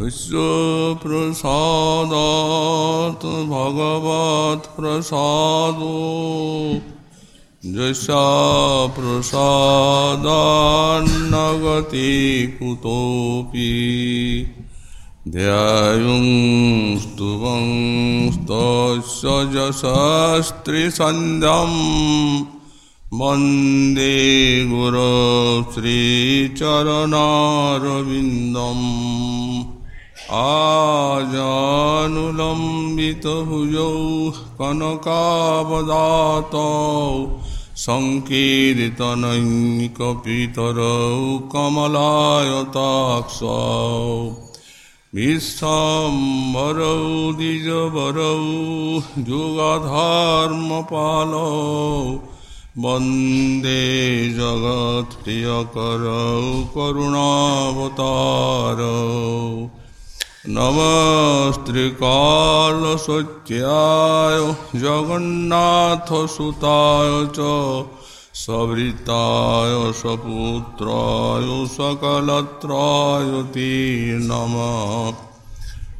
विश्वप्रसादात् भगवत्प्रसादो यशप्रसादान्नगति पूतोऽपि दुं स्तुवं स्तस्य जशस्त्रीसन्ध्यं वन्दे गुरश्रीचरनारविन्दम् आजानुलम्बितभुजौ कनकावदातौ सङ्कीर्तनैकपितरौ कमलायताक्षौ विश्वम्भरौ द्विजवरौ युगधर्मपालौ वंदे जगत्प्रियकरौ करुणावतारौ नमस्त्रिकालसत्याय जगन्नाथसुताय च सवृताय सपुत्राय सकलत्राय ते नमः।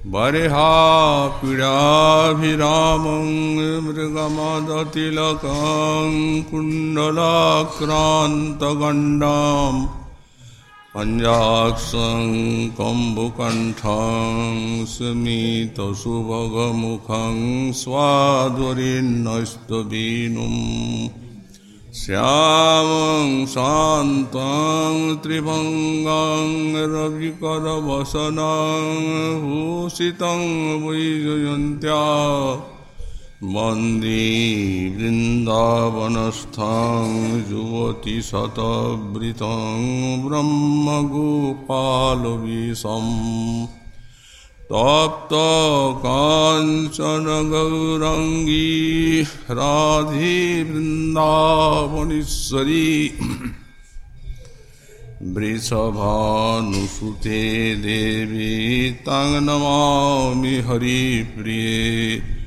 बर्हापीडाभिरामं मृगमदतिलकं कुण्डलाक्रान्तगण्डाम् पञ्जाक्षं कम्बुकण्ठं स्मितसुभगमुखं स्वाध्वरिन्नस्तवीनुम् श्यामं शान्तं त्रिभङ्गं रविकरवसनं भूषितं वैजयन्त्या वृन्दावनस्थं युवतिशतवृतं ब्रह्मगोपालविषम् तप्त काञ्चन गौरङ्गी राधे वृन्दावनेश्वरी वृषभानुसुते देवी तं नमामि हरिप्रिये।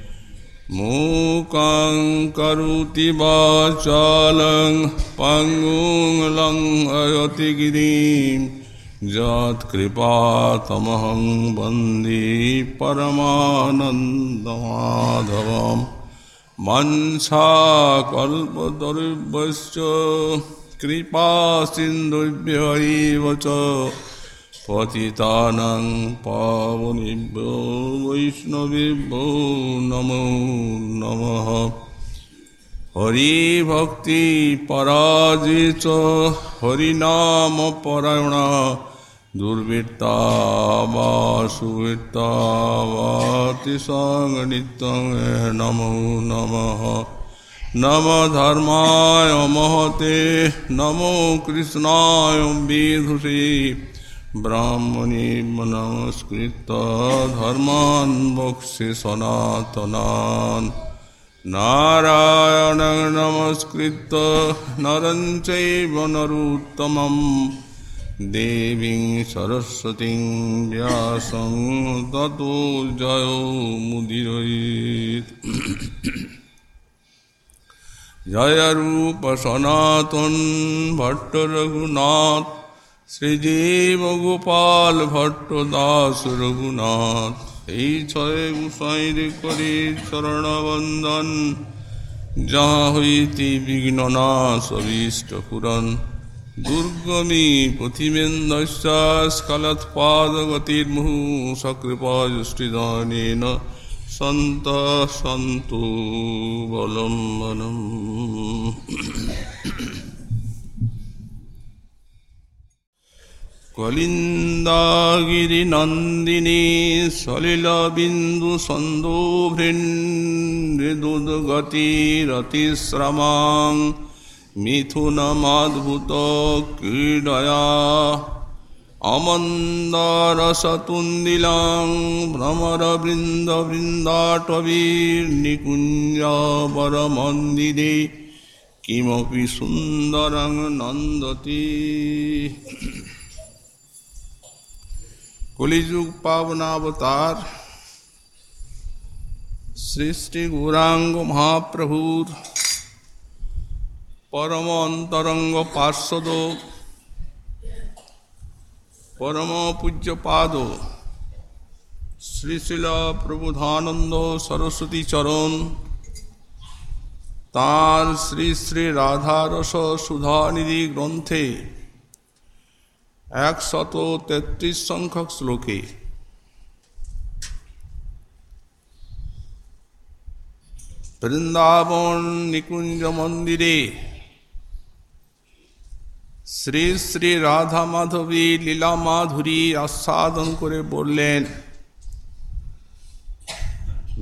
मूकं करोति वाचालं पङ्गुं लङ्घयति गिरिं। यत्कृपातमहं वंदे परमानन्दमाधवं वंशाकल्पतरुभ्यश्च कृपासिन्धुभ्य एव च। পতিতানাং পাবনিভ্য বৈষ্ণবেভ্য নম হরি ভক্তি পরাজিত হরিনাম পরায়ণা দুর্বৃত্তা বা সুবৃত্তা বা তিসংনিত্যং নমো নমঃ নম ধর্মায় মহতে নম কৃষ্ণায় বিধুষী नमस्कृत धर्मान् वक्षे सनातनान्। नारायण नमस्कृत नरं चैव नरोत्तमं देवीं सरस्वतीं व्यासं ततो जयो मुदिरयेत्। जय रूप सनातन भट्ट रघुनाथ শ্রীজীব গোপাল ভট্ট দাস রঘুনাথ, এই ছয় গুসাইর করে চরণবন্দন যাহা হইতে বিঘ্ন নাশ অভীষ্ট পুরন দুর্গমী পথিমেন্দস্কালৎপাদগতির্মুহু সকৃপাজষ্টিদানেন সন্ত সন্তু বলম্বনম। कलिन्दागिरिनन्दिनी सलिलबिन्दुसन्दोभृन्मृदुद्गतिरतिश्रमां मिथुनमाद्भुतक्रीडया अमन्दारसतुन्दिलां भ्रमरवृन्दवृन्दाटवीर्निकुञ्जापरमन्दिरे किमपि सुन्दरं नन्दति। কলিযুগ পাবনাবতার, সৃষ্টি গৌরাঙ্গ মহাপ্রভুর, পরম অন্তরঙ্গ পার্শ্বদ, পরম পূজ্য পাদ শ্রী প্রবুধানন্দ সরস্বতী চরণ, তার শ্রী শ্রী রাধারস সুধানিধি গ্রন্থে একশত তেত্রিশ সংখ্যক শ্লোকে। বৃন্দাবন নিকুঞ্জ মন্দিরে শ্রী শ্রী রাধা মাধবী লীলা মাধুরী আস্বাদন করে বললেন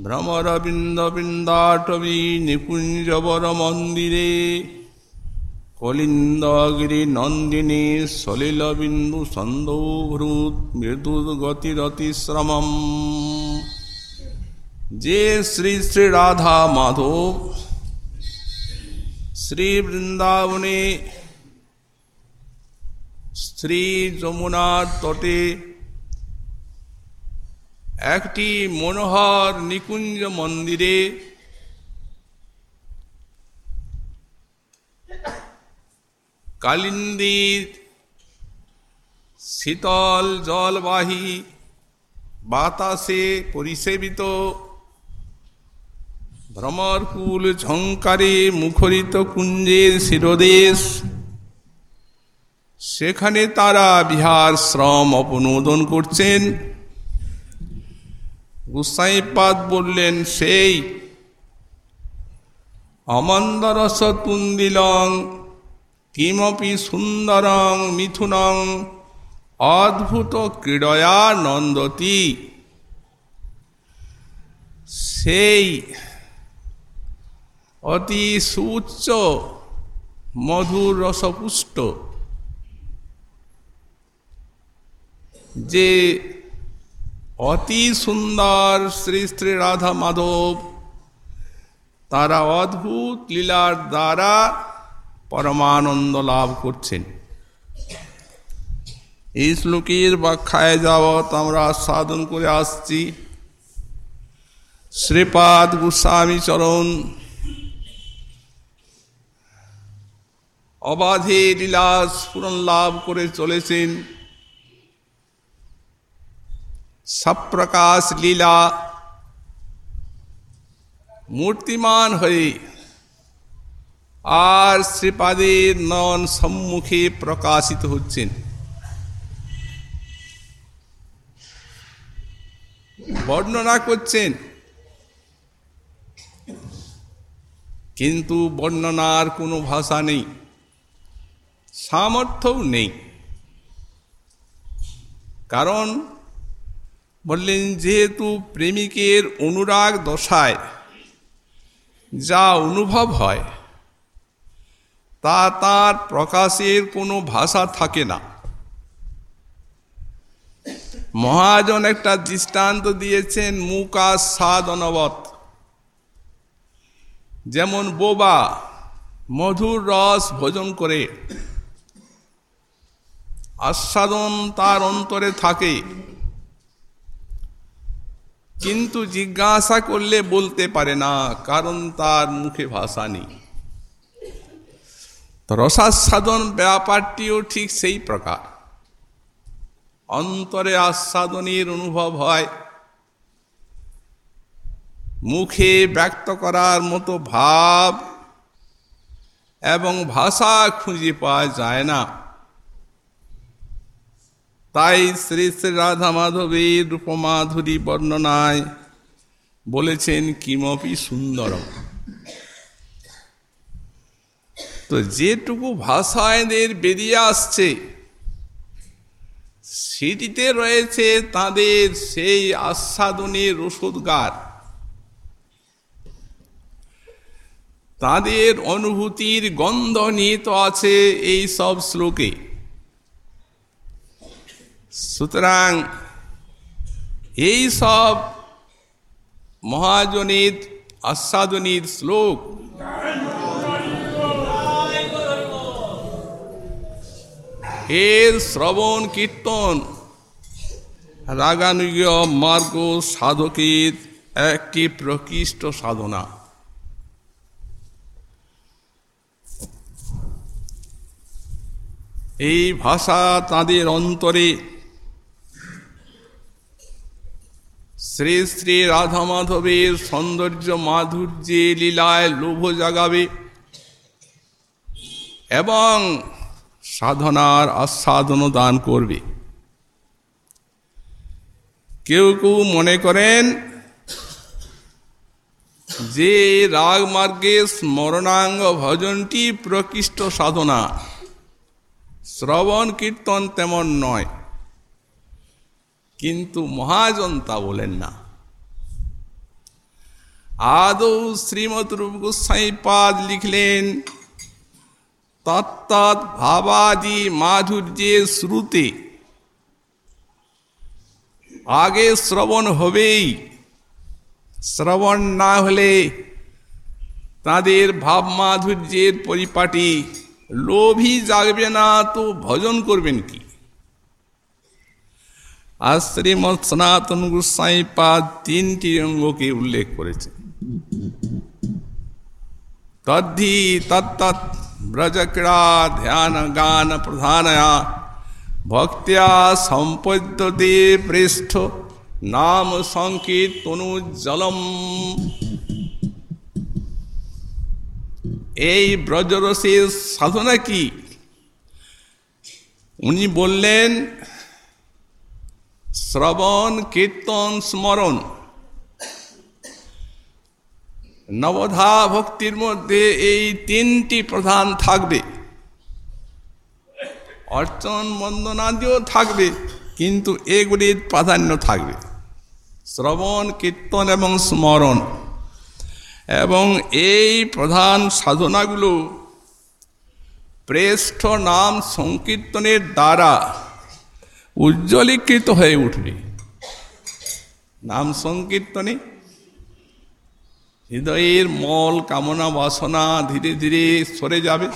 ভ্রমরবৃন্দ বৃন্দাটবী নিকুঞ্জবর মন্দিরে কলিন্দগিরি নন্দিনী সলিল বিন্দু সন্দৌভূত মৃদু গতিরতিশ্রমম যে শ্রী শ্রী রাধা মাধব, শ্রী বৃন্দাবনে, শ্রী যমুনার তটে একটি মনোহর নিকুঞ্জ মন্দিরে কালিন্দির শীতল জলবাহী বাতাসে পরিসেবিত ভ্রমরকুল ঝঙ্কারে মুখরিত কুঞ্জের শিরদেশ। সেখানে তারা বিহার শ্রম অপনোদন করছেন। গুসাইপাদ বললেন, সেই অমন্দরস তুন্দিলং কিমপি সুন্দরং, মিথুনং, অদ্ভুত ক্রীড়য়া নন্দতি। সেই অতি সুউচ্চ মধুর রসপুষ্ট যে অতি সুন্দর শ্রী শ্রী রাধা মাধব, তারা অদ্ভুত লীলার দ্বারা পরমানন্দ লাভ করছেন। এই শ্লোকের ব্যাখ্যায় যাবৎ আমরা সাধন করে আসছি। শ্রীপাদ গোস্বামী চরণ। অবাধে লীলাস পূরণ লাভ করে চলেছেন। সপ্রকাশ লীলা মূর্তিমান হয়ে আর শ্রীপাদের নন সম্মুখে প্রকাশিত হচ্ছেন। বর্ণনা করছেন। কিন্তু বর্ণনার কোনো ভাষা নেই, সামর্থ্যও নেই। কারণ বললেন, যেহেতু প্রেমিকের অনুরাগ দশায় যা অনুভব হয় তা তার প্রকাশের কোনো ভাষা থাকে না। মহাজন একটা দৃষ্টান্ত দিয়েছেন, মুকা স্বাদ অনবত যেমন বোবা, মধুর রস ভোজন করে। আস্বাদন তার অন্তরে থাকে। কিন্তু জিজ্ঞাসা করলে বলতে পারে না, কারণ তার মুখে ভাষা নেই। রসাস্বাদন ব্যাপারটিও ঠিক সেই প্রকার। অন্তরে আস্বাদনের অনুভব হয়। মুখে ব্যক্ত করার মতো ভাব এবং ভাষা খুঁজে পাওয়া যায় না। তাই শ্রী শ্রী রাধা মাধবের রূপমাধুরী বর্ণনায় বলেছেন, কিমপি সুন্দরম। তো যেটুকু ভাষা এদের বেরিয়ে আসছে সেটিতে রয়েছে তাদের সেই আস্বাদনের ওষুধগার তাদের অনুভূতির গন্ধ নিহিত আছে এই সব শ্লোকে। সুতরাং এই সব মহাজনের আস্বাদনীর শ্লোক এর শ্রবণ কীর্তন। রাগানুগীয় মার্গ সাধকের একটি প্রকৃষ্ট সাধনা। এই ভাষা তাদের অন্তরে শ্রী শ্রী রাধা মাধবের সৌন্দর্য মাধুর্যে লীলায় লোভ জাগাবে এবং সাধনার আস্বাদন দান করবে। কেউ কেউ মনে করেন যে রাগ মার্গে স্মরণাঙ্গ ভজনটি প্রকৃষ্ট সাধনা। শ্রবণ কীর্তন তেমন নয়। কিন্তু মহাজন তা বলেন না। আদৌ শ্রীমৎ রূপ গোস্বাই পাদ লিখলেন তত্তৎ ভাবাদি মাধুর্যে শ্রুতে। আগে শ্রবণ হবেই। শ্রবণ না হলে তাদের ভাব মাধুর্যের পরিপাটি লোভই জাগবে না, তো ভজন করবেন কি? আর শ্রীমৎ সনাতন গোস্বাই পাদ তিনটি অঙ্গকে উল্লেখ করেছে তদ্ধি তত্তৎ ব্রজক্রীড়া ধ্যান গান প্রধানয়া। ভক্তিয়া সম্পদ্যতে পৃষ্ঠ নাম সংকীর্তনু জলম। এই ব্রজরসের সাধনা কি? উনি বললেন, শ্রবণ, কীর্তন, স্মরণ। নবধা ভক্তির মধ্যে এই তিনটি প্রধান থাকবে। অর্চন বন্দনাদিও থাকবে, কিন্তু এগুলির প্রাধান্য থাকবে। শ্রবণ, কীর্তন এবং স্মরণ। এবং এই প্রধান সাধনাগুলো শ্রেষ্ঠ নাম সংকীর্তনের দ্বারা উজ্জ্বলীকৃত হয়ে উঠবে। নাম সংকীর্তনে হৃদয়ের মল, কামনা, বাসনা ধীরে ধীরে সরে যাবে।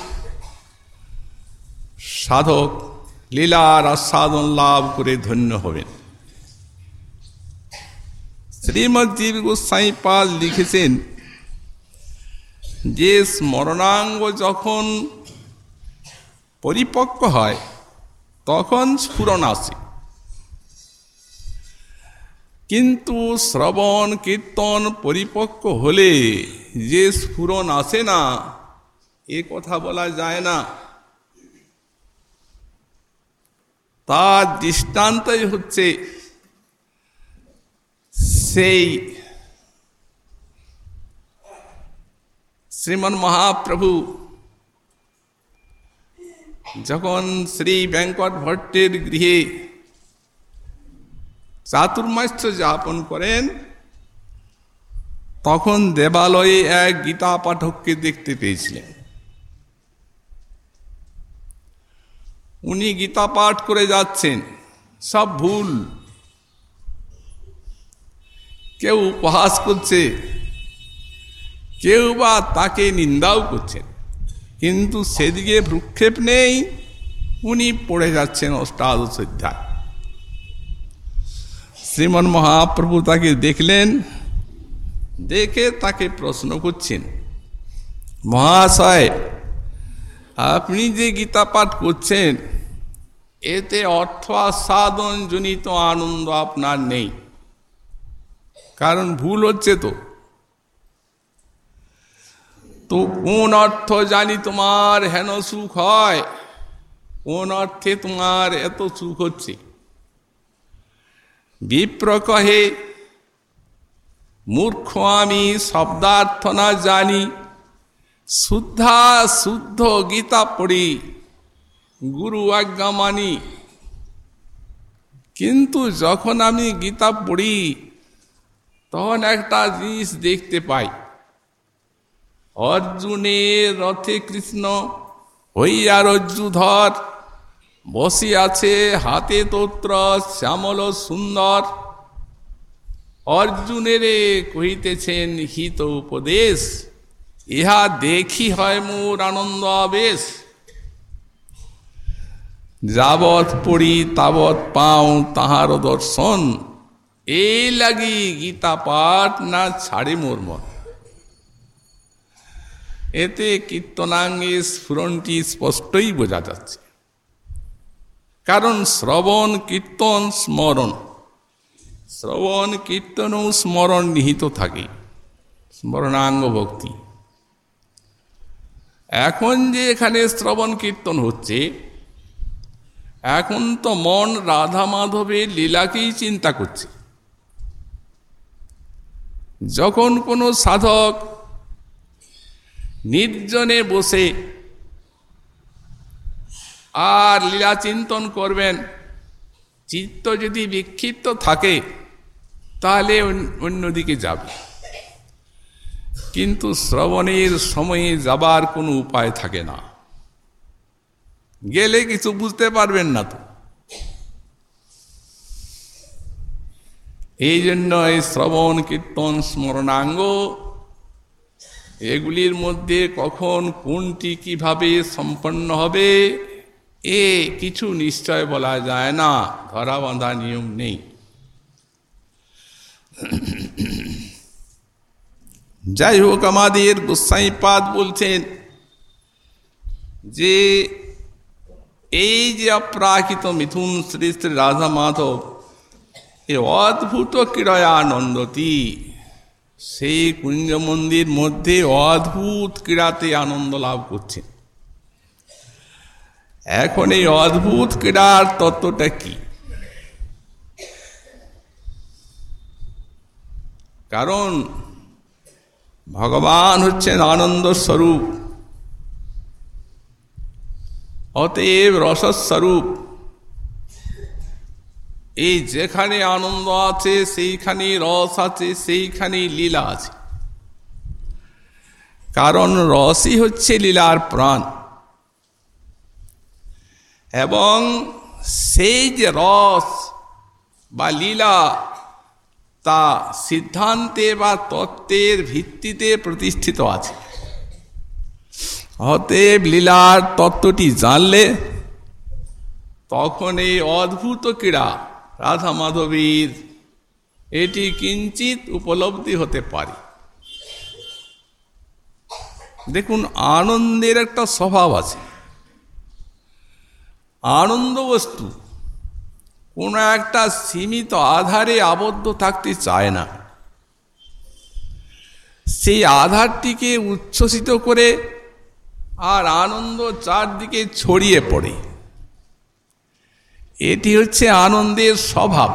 সাধক লীলার আস্বাদন লাভ করে ধন্য হবেন। শ্রীমৎ জীব গোস্বাই পাল লিখেছেন, যে স্মরণাঙ্গ যখন পরিপক্ক হয়, তখন স্ফুরণ আসে। কিন্তু শ্রবণ, কীর্তন পরিপক্ক হলে যে স্ফুরণ আসে না, এ কথা বলা যায় না। তার দৃষ্টান্তই হচ্ছে সেই শ্রীমন মহাপ্রভু যখন শ্রী বেঙ্কট ভট্টের গৃহে চাতুর্মাস্য যাপন করেন, তখন দেবালয়ে এক গীতা পাঠককে দেখতে পেয়েছিলেন। উনি গীতা পাঠ করে যাচ্ছেন, সব ভুল। কেউ উপহাস করছে, কেউ বা তাকে নিন্দাও করছেন কিন্তু সেদিকে ভ্রুক্ষেপ নেই, উনি পড়ে যাচ্ছেন অষ্টাদশ অধ্যায়। শ্রীমন মহাপ্রভু তাকে দেখলেন, দেখে তাকে প্রশ্ন করছেন, মহাশয়, আপনি যে গীতা পাঠ করছেন, এতে অর্থ আস্বাদন জনিত আনন্দ আপনার নেই। কারণ ভুল হচ্ছে তো। তো কোন অর্থ জানি তোমার হেন সুখ হয়? কোন অর্থে তোমার এত সুখ হচ্ছে? বিপ্র কহে মূর্খ আমি শব্দার্থ না জানি, শুদ্ধা শুদ্ধ গীতা পড়ি, গুরু আজ্ঞা মানি। কিন্তু যখন আমি গীতা পড়ি, তখন একটা জিনিস দেখতে পাই। অর্জুনের রথে কৃষ্ণ হইয়া রজ্জুধর বসি আছে হাতে তোত্র শ্যামল সুন্দর। অর্জুনেরে কহিতেছেন, হিত উপদেশ, ইহা দেখি হয় মোর আনন্দ আবেশ। যাবৎ পড়ি তাবৎ পাও তাহার দর্শন, এই লাগি গীতা পাঠ না ছাড়ে মোর মন। এতে কীর্তনাঙ্গে স্ফুরণটি স্পষ্টই বোঝা যাচ্ছে। কারণ শ্রবণ, কীর্তন, স্মরণ। শ্রবণ, কীর্তন ও স্মরণ নিহিত থাকে। স্মরণাঙ্গ ভক্তি। এখন যে এখানে শ্রবণ, কীর্তন হচ্ছে, এখন তো মন রাধা মাধবের লীলাকেই চিন্তা করছে। যখন কোনো সাধক নির্জনে বসে আর লীলা চিন্তন করবেন। চিত্ত যদি বিক্ষিপ্ত থাকে, তাহলে অন্যদিকে যাবে। কিন্তু শ্রবণের সময়ে যাবার কোনো উপায় থাকে না। গেলে কিছু বুঝতে পারবেন না তো। এই জন্য এই শ্রবণ, কীর্তন, স্মরণাঙ্গ, এগুলির মধ্যে কখন কোনটি কীভাবে সম্পন্ন হবে এ কিছু নিশ্চয় বলা যায় না। ধরা বাঁধা নিয়ম নেই। যাই হোক, আমাদের গোসাইপাদ বলছেন যে, এই যে অপ্রাকৃত মিথুন শ্রী শ্রী রাধা মাধব, এ অদ্ভুত ক্রীড়ায় আনন্দতি সেই কুঞ্জ মন্দির মধ্যে অদ্ভুত ক্রীড়াতে আনন্দ লাভ করছে এখন এই অদ্ভুত ক্রীড়ার তত্ত্বটা কি? কারণ ভগবান হচ্ছেন আনন্দ স্বরূপ, অতএব রসস্বরূপ এই যেখানে আনন্দ আছে, সেইখানে রস আছে, সেইখানে লীলা আছে। কারণ রসই হচ্ছে লীলার প্রাণ। এবং সেই যে রস বা লীলা তা সিদ্ধান্তে বা তত্ত্বের ভিত্তিতে প্রতিষ্ঠিত আছে। অতএব লীলার তত্ত্বটি জানলে তখন এই অদ্ভুত ক্রীড়া রাধা মাধবীর এটি কিঞ্চিত উপলব্ধি হতে পারে। দেখুন, আনন্দের একটা স্বভাব আছে। আনন্দ বস্তু। কোনো একটা সীমিত আধারে আবদ্ধ থাকতে চায় না। সেই আধারটিকে উচ্ছ্বসিত করে আর আনন্দ চারদিকে ছড়িয়ে পড়ে। এটি হচ্ছে আনন্দের স্বভাব।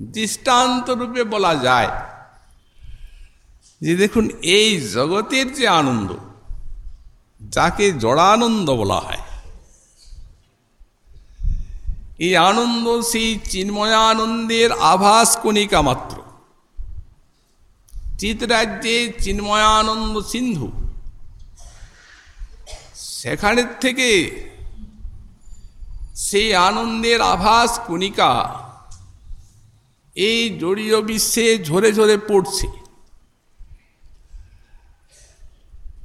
দৃষ্টান্ত রূপে বলা যায় যে দেখুন, এই জগতের যে আনন্দ, যাকে জড়ানন্দ বলা হয় এই আনন্দ সেই চিন্ময়ানন্দের আভাস কণিকা মাত্র। চিতরাজ্যে চিন্ময়ানন্দ সিন্ধু, সেখানের থেকে সেই আনন্দের আভাস কণিকা এই জড়ীয় বিশ্বে ঝরে ঝরে পড়ছে।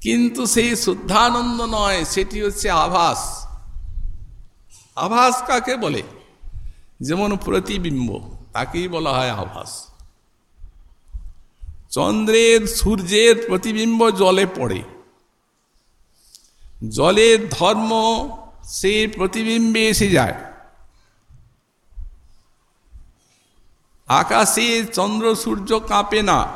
কিন্তু সেই শুদ্ধানন্দ নয়, সেটি হচ্ছে আভাস। আভাস কাকে বলে? যেমন প্রতিবিম্ব, তাকেই বলা হয় আভাস। চন্দ্রের, সূর্যের প্রতিবিম্ব জলে পড়ে। জলের ধর্ম সেই প্রতিবিম্বে এসে যায়। আকাশে চন্দ্র, সূর্য কাঁপে না।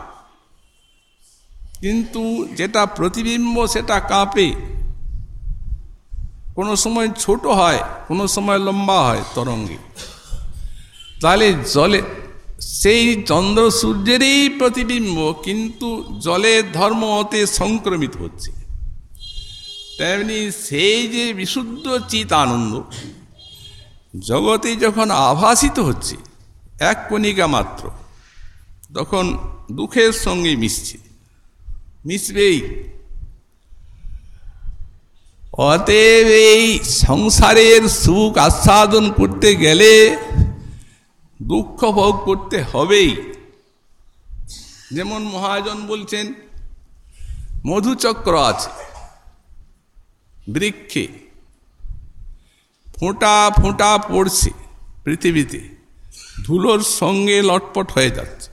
কিন্তু যেটা প্রতিবিম্ব, সেটা কাঁপে। কোনো সময় ছোট হয়, কোনো সময় লম্বা হয় তরঙ্গে। তাহলে জলে, সেই চন্দ্র সূর্যেরই প্রতিবিম্ব, কিন্তু জলের ধর্ম হতে সংক্রমিত হচ্ছে। তেমনি সেই যে বিশুদ্ধ চিত আনন্দ, জগতে যখন আভাসিত হচ্ছে, এক কণিকা মাত্র, তখন দুঃখের সঙ্গে মিশছে। মিশবেই। অতএব এই সংসারের সুখ আস্বাদন করতে গেলে দুঃখ ভোগ করতে হবেই। যেমন মহাজন বলছেন, মধুচক্র আছে, বৃক্ষে, ফোঁটা ফোঁটা পড়ছে পৃথিবীতে, ধুলোর সঙ্গে লটপট হয়ে যাচ্ছে।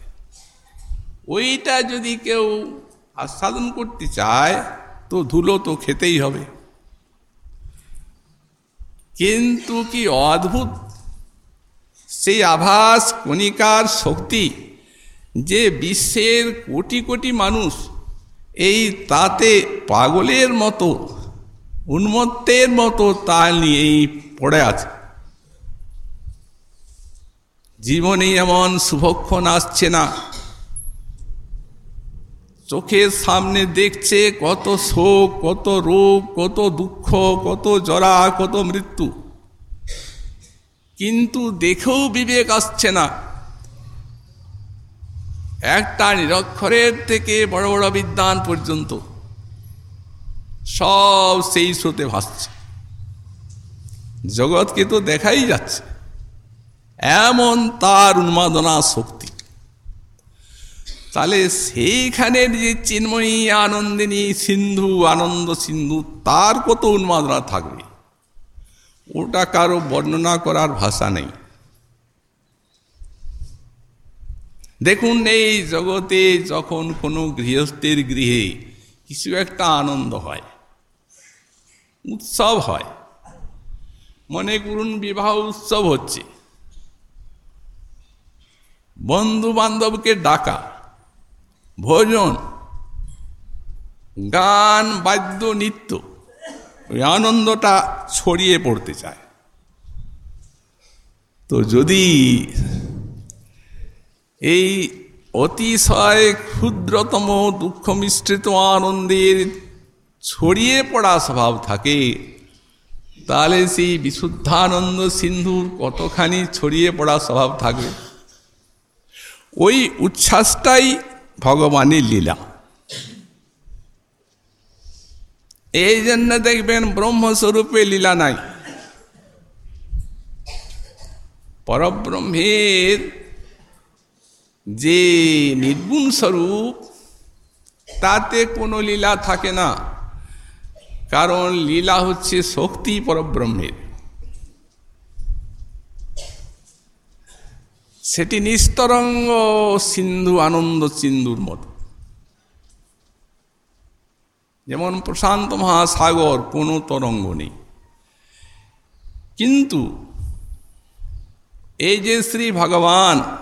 ওইটা যদি কেউ আস্বাদন করতে চায়, তো ধুলো তো খেতেই হবে। কিন্তু কি অদ্ভুত? সেই আভাস কণিকার শক্তি যে বিশ্বের কোটি কোটি মানুষ এই তাতে পাগলের মতো, উন্মত্তের মতো তা নিয়েই পড়ে আছে। জীবনে এমন শুভক্ষণ আসছে না। চোখের সামনে দেখছে কত শোক, কত রোগ, কত দুঃখ, কত জরা, কত মৃত্যু। কিন্তু দেখেও বিবেক আসছে না। একটা নিরক্ষরের থেকে বড় বড় বিদ্যান পর্যন্ত সব সেই স্রোতে ভাসছে। জগৎকে তো দেখাই যাচ্ছে। এমন তার উন্মাদনা শক্তি। তাহলে সেইখানের যে চিন্ময়ী আনন্দিনী সিন্ধু, আনন্দ সিন্ধু, তার কত উন্মাদনা থাকবে? ওটা কারও বর্ণনা করার ভাষা নেই। দেখুন, এই জগতে যখন কোনো গৃহস্থের গৃহে কিছু একটা আনন্দ হয়, উৎসব হয়, মনে করুন বিবাহ উৎসব হচ্ছে বন্ধু বান্ধবকে ডাকা ভোজন, গান, বাদ্য, নৃত্য, ওই আনন্দটা ছড়িয়ে পড়তে চায়। তো যদি এই অতিশয় ক্ষুদ্রতম দুঃখ মিশ্রিত আনন্দের ছড়িয়ে পড়া স্বভাব থাকে, তাহলে সেই বিশুদ্ধানন্দ সিন্ধুর কতখানি ছড়িয়ে পড়া স্বভাব থাকবে? ওই উচ্ছ্বাসটাই ভগবানের লীলা। এই জন্য দেখবেন ব্রহ্মস্বরূপে লীলা নাই। পরব্রহ্মের যে নির্গুণ স্বরূপ, তাতে কোনো লীলা থাকে না। কারণ লীলা হচ্ছে শক্তি পরব্রহ্মের। সেটি নিস্তরঙ্গ সিন্ধু আনন্দ সিন্ধুর মতো। যেমন প্রশান্ত মহাসাগর কোনো তরঙ্গ নেই। কিন্তু এই যে শ্রী ভগবান,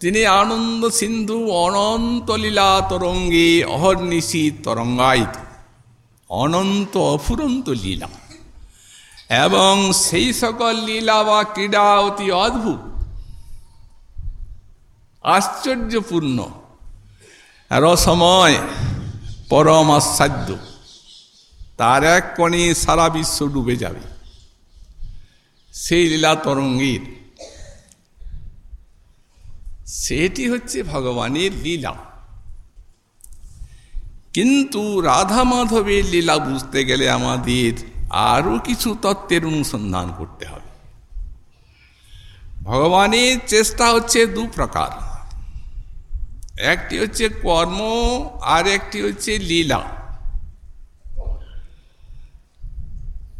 তিনি আনন্দ সিন্ধু অনন্ত লীলা তরঙ্গে অহর্নিশি তরঙ্গায়িত। অনন্ত অফুরন্ত লীলা। এবং সেই সকল লীলা বা ক্রীড়া অতি অদ্ভুত। আশ্চর্যপূর্ণ। রসময় পরম আশ্চাদ্য তার এক কণে সারা বিশ্ব ডুবে যাবে। সেই লীলা তরঙ্গের। সেটি হচ্ছে ভগবানের লীলা। কিন্তু রাধা মাধবের লীলা বুঝতে গেলে আমাদের আরও কিছু তত্ত্বের অনুসন্ধান করতে হবে। ভগবানের চেষ্টা হচ্ছে দু প্রকার। একটি হচ্ছে কর্ম, আর একটি হচ্ছে লীলা।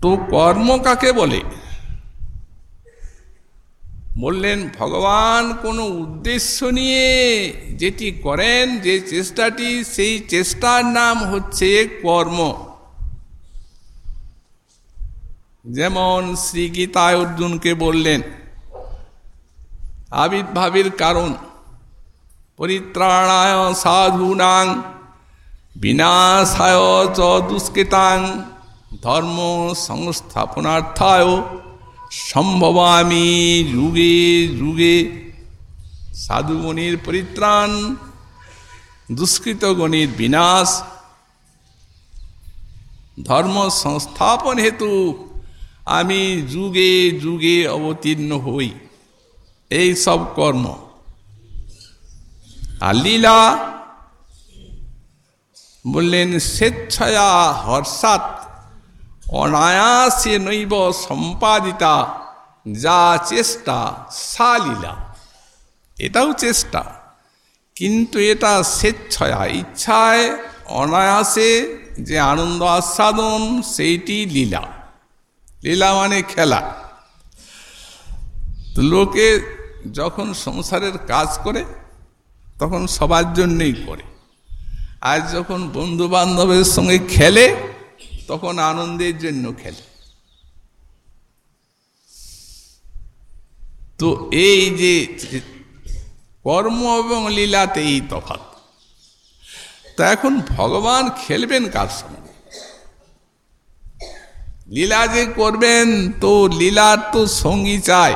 তো কর্ম কাকে বলে? বললেন, ভগবান কোনো উদ্দেশ্য নিয়ে যেটি করেন, যে চেষ্টাটি, সেই চেষ্টার নাম হচ্ছে কর্ম। যেমন শ্রী গীতায় অর্জুনকে বললেন আবির্ভাবের কারণ, পরিত্রাণায় সাধুনাং, বিনাশায় চ দুষ্কৃতাং, ধর্ম সংস্থাপনার্থায় সম্ভবামি যুগে যুগে সাধুগণের পরিত্রাণ, দুষ্কৃতগণের বিনাশ, ধর্ম সংস্থাপন হেতু আমি যুগে যুগে অবতীর্ণ হই। এই সব কর্ম। আর লীলা বললেন, স্বেচ্ছয়া হর্ষাৎ, অনায়াসে নৈব সম্পাদিতা, যা চেষ্টা সা লীলা। এটাও চেষ্টা, কিন্তু এটা স্বেচ্ছয়া, ইচ্ছায় অনায়াসে যে আনন্দ আস্বাদন, সেইটি লীলা। লীলা মানে খেলা। লোকে যখন সংসারের কাজ করে, তখন সবার জন্যই করে। আর যখন বন্ধু বান্ধবের সঙ্গে খেলে, তখন আনন্দের জন্য খেলে। তো এই যে কর্ম এবং লীলাতে এই তফাৎ। তা এখন ভগবান খেলবেন কার সঙ্গে লীলা যে করবেন, তো লীলার তো সঙ্গী চায়।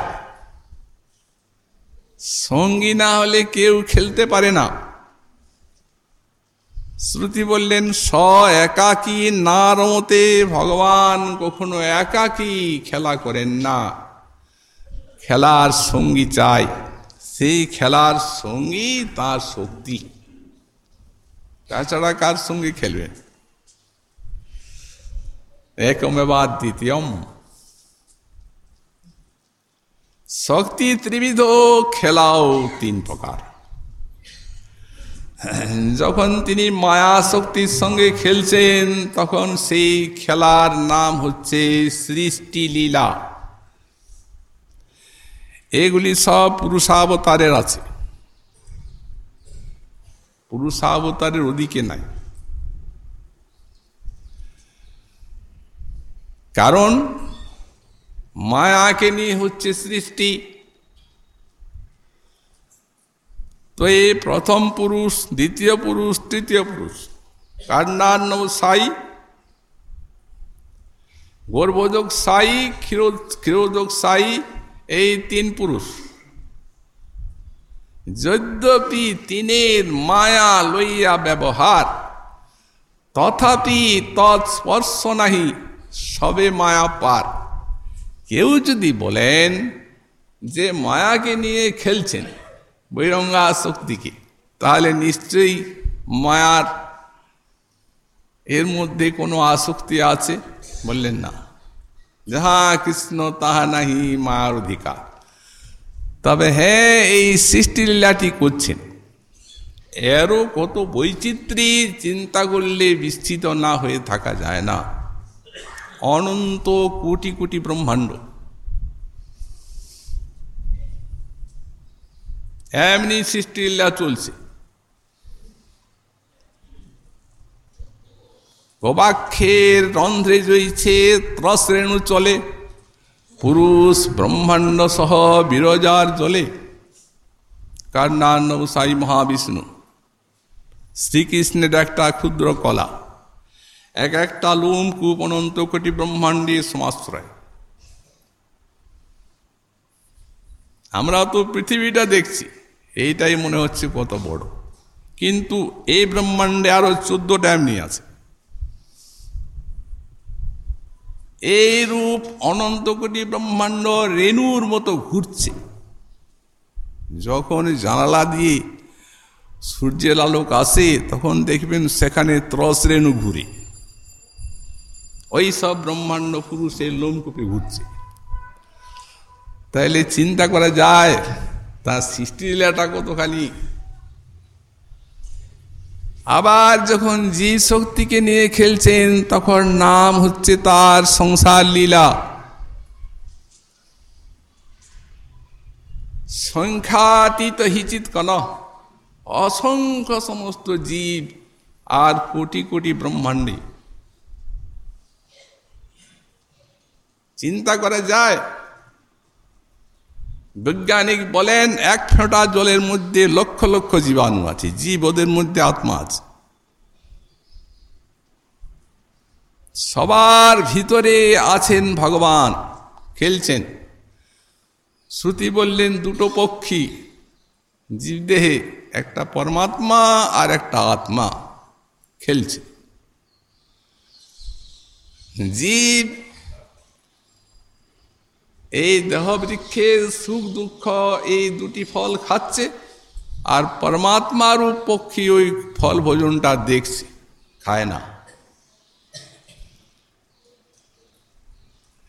সঙ্গী না হলে কেউ খেলতে পারে না। শ্রুতি বললেন স একাকী না রমতে ভগবান কখনো একাকী খেলা করেন না। খেলার সঙ্গী চাই। সেই খেলার সঙ্গী তার শক্তি। তাছাড়া কার সঙ্গে খেলবেন একমেবাদ দ্বিতীয়ম শক্তি ত্রিবিধ খেলাও তিন প্রকার যখন তিনি মায়া শক্তির সঙ্গে খেলছেন তখন সেই খেলার নাম হচ্ছে সৃষ্টি লীলা এগুলি সব পুরুষাবতারের আছে পুরুষাবতারের ওদিকে নাই কারণ মায়াকে নিয়ে হচ্ছে সৃষ্টি। তো এই প্রথম পুরুষ, দ্বিতীয় পুরুষ, তৃতীয় পুরুষ। কান্নান্ন সাই? গর্ভযোগ সাই, ক্ষীর ক্ষীরোযোগ সাই, এই তিন পুরুষ। যদ্যপি তিনের মায়া লইয়া ব্যবহার, তথাপি তৎস্পর্শ নাহি। সবে মায়া পার। কেউ যদি বলেন যে মায়াকে নিয়ে খেলছেন বৈরঙ্গা শক্তিকে, তাহলে নিশ্চয়ই মায়ার এর মধ্যে কোনো আসক্তি আছে? বললেন না। যাহা কৃষ্ণ, তাহা নাহি, মায়ার অধিকার। তবে হ্যাঁ এই সৃষ্টিলীলাটি করছেন। এরও কত বৈচিত্র্যী চিন্তা করলে বিস্তৃত না হয়ে থাকা যায় না। অনন্ত কোটি কোটি ব্রহ্মাণ্ড। এমনি সৃষ্টিলীলা চলছে। গবাক্ষের রন্ধ্রে জইছে ত্রশ্রেণু চলে। পুরুষ ব্রহ্মাণ্ড সহ বিরজার জলে। কার নাম সাই মহাবিষ্ণু? শ্রীকৃষ্ণের একটা ক্ষুদ্র কলা। এক একটা লুম কূপ অনন্ত কোটি ব্রহ্মাণ্ডে সমাশ্রয়। আমরা তো পৃথিবীটা দেখছি, এইটাই মনে হচ্ছে কত বড়। কিন্তু এই ব্রহ্মাণ্ডে আরও চোদ্দটা এমনি আছে। এই রূপ অনন্ত কোটি ব্রহ্মাণ্ড রেণুর মতো ঘুরছে। যখন জানালা দিয়ে সূর্যের আলোক আসে, তখন দেখবেন সেখানে ত্রস রেণু ঘুরে। ওই সব ব্রহ্মাণ্ড পুরুষের লোমকূপে ঘুরছে। তাইলে চিন্তা করা যায়, তার সৃষ্টিলীলাটা কতখানি। আবার যখন যে শক্তিকে নিয়ে খেলছেন, তখন নাম হচ্ছে তার সংসার লীলা। সংখ্যাতীত হিচিত কন। অসংখ্য সমস্ত জীব আর কোটি কোটি ব্রহ্মাণ্ডে। চিন্তা করা যায়। বৈজ্ঞানিক বলেন, এক ফোঁটা জলের মধ্যে লক্ষ লক্ষ জীবাণু আছে, জীব ওদের মধ্যে আত্মা আছে। সবার ভিতরে আছেন ভগবান, খেলছেন। শ্রুতি বললেন, দুটো পক্ষী, জীবদেহে, একটা পরমাত্মা আর একটা আত্মা, খেলছে। জীব এই দেহ বৃক্ষের সুখ দুঃখ এই দুটি ফল খাচ্ছে, আর পরমাত্মার পক্ষী ওই ফল ভোজনটা দেখছে, খায় না।